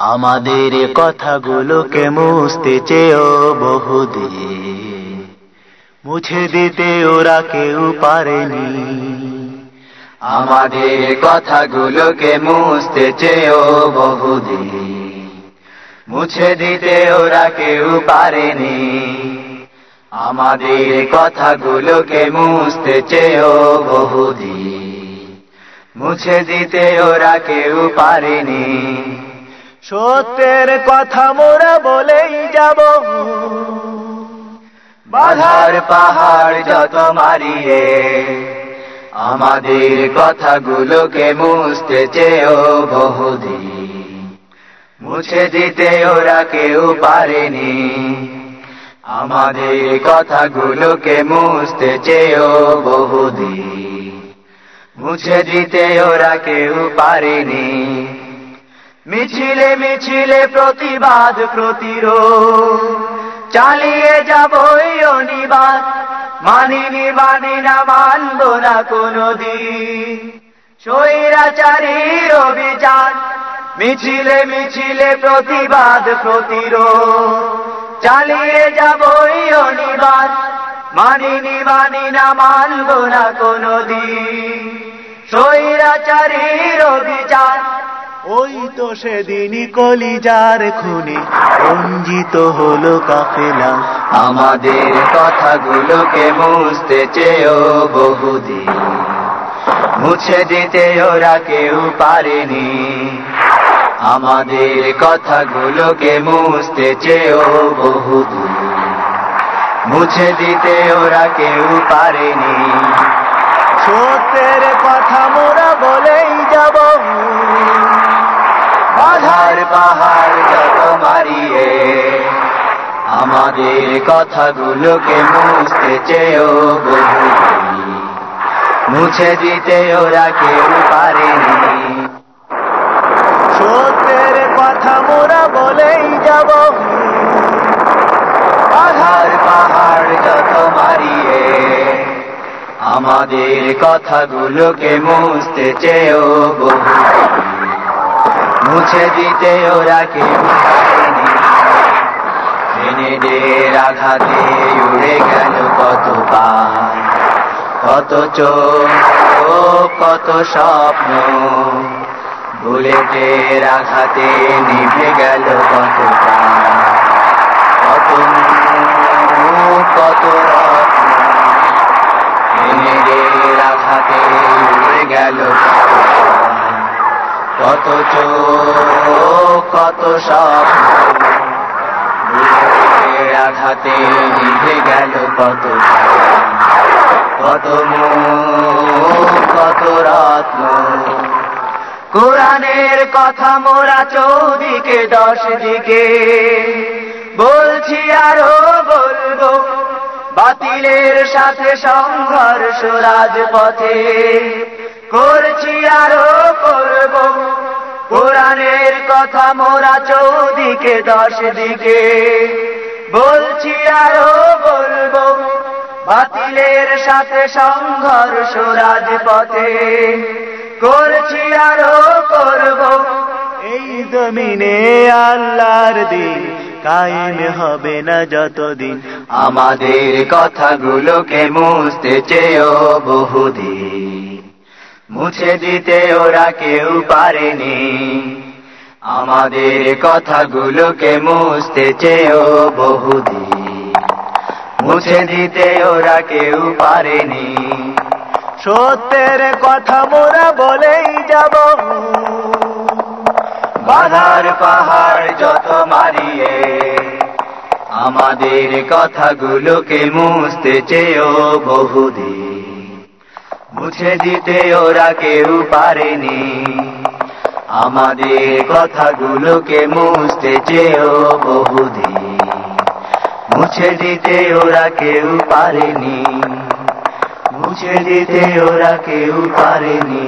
আমাদের কথাগুলোকে মুছতে চেয়েও বহুদিন। মুছে দিতে ওরা কেউ পারেনি। আমাদের কথাগুলোকে মুছতে চেয়েও বহুদিন। মুছে দিতে ওরা কেউ পারেনি। আমাদের কথাগুলোকে মুছতে চেয়েও বহুদিন। মুছে দিতে ওরা কেউ পারেনি। সত্যের কথা মোরা বলেই যাব। বাধার পাহাড় যত মারিয়ে, আমাদের কথাগুলোকে মুছতে চেয়েও বহুদিন মুছে দিতে ওরা কেউ পারেনি, আমাদের কথাগুলোকে মুছতে চেয়েও বহুদিন মুছে দিতে ওরা কেউ পারেনি মিছিলে মিছিলে প্রতিবাদ, প্রতিরোধ। চালিয়ে যাবই অনিবাদ মানিনি মানি না মানব না কোনদিন। স্বৈরাচারীর অভিযান। মিছিলে মিছিলে প্রতিবাদ, প্রতিরোধ। চালিয়ে যাবই অনিবাদ মানিনি মানি না মানব না কোনদিন। স্বৈরাচারীর অভিযান। ওই তো সেদিনই কলিজার খুনে রঞ্জিত হলো কাফেলা। আমাদের কথাগুলোকে মুছতে চেয়েও বহুদিন। মুছে দিতে ওরা কেউ পারেনি। আমাদের কথাগুলোকে মুছতে চেয়েও বহুদিন। মুছে দিতে ওরা কেউ পারেনি। সত্যের কথা মোরা বলেই যাব। বাধার পাহাড় যত মারিয়ে। আমাদের কথাগুলোকে মুছতে চেয়েও বহুদিন মুছে দিতে ওরা কেউ পারেনি। সত্যের কথা মোরা বলেই যাব। বাধার পাহাড় যত মারিয়ে। আমাদের কথাগুলোকে মুছতে চেয়েও বহুদিন মুছে দিতে ওরা কেউ পারেনি। আঘাতে উড়ে গেল কত কত চোখ কত স্বপ্ন। বুলেটের আঘাতে নিভে গেল কত কত কত রত্ন। আঘাতে উড়ে গেল কত প্রাণ, কত চোখ, কত স্বপ্ন। আঘাতে নিভে গেল কত কত কত রত্ন। কোরআনের কথা মোরা চৌদিকে, দশ দিকে। বলছি আরও বলব, বাতিলের সাথে সংঘর্ষ রাজপথে। করছি আরও করব কোরআনের কথা মোরা চৌদিকে দশ দিকে বলছি আরও বলব, বাতিলের সাথে সংঘর্ষ রাজপথে করছি আরও করব। এই জমিনে আল্লাহর দিন কায়েম হবে না যতদিন। আমাদের কথাগুলোকে মুছতে চেয়েও বহুদিন। মুছে দিতে ওরা কেউ পারেনি। আমাদের কথাগুলোকে মুছতে চেয়েও বহুদিন। মুছে দিতে ওরা কেউ পারেনি। সত্যের কথা মোরা বলেই যাব। বাধার পাহাড় যত মারিয়ে আমাদের কথাগুলোকে মুছতে চেয়েও বহুদিন। মুছে দিতে ওরা কেউ পারেনি। আমাদের কথাগুলোকে মুছতে চেয়েও বহুদিন। মুছে দিতে ওরা কেউ পারেনি। মুছে দিতে ওরা কেউ পারেনি।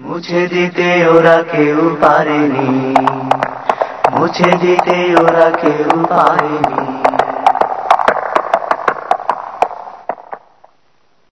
মুছে দিতে ওরা কেউ পারেনি। মুছে দিতে ওরা কেউ পারেনি।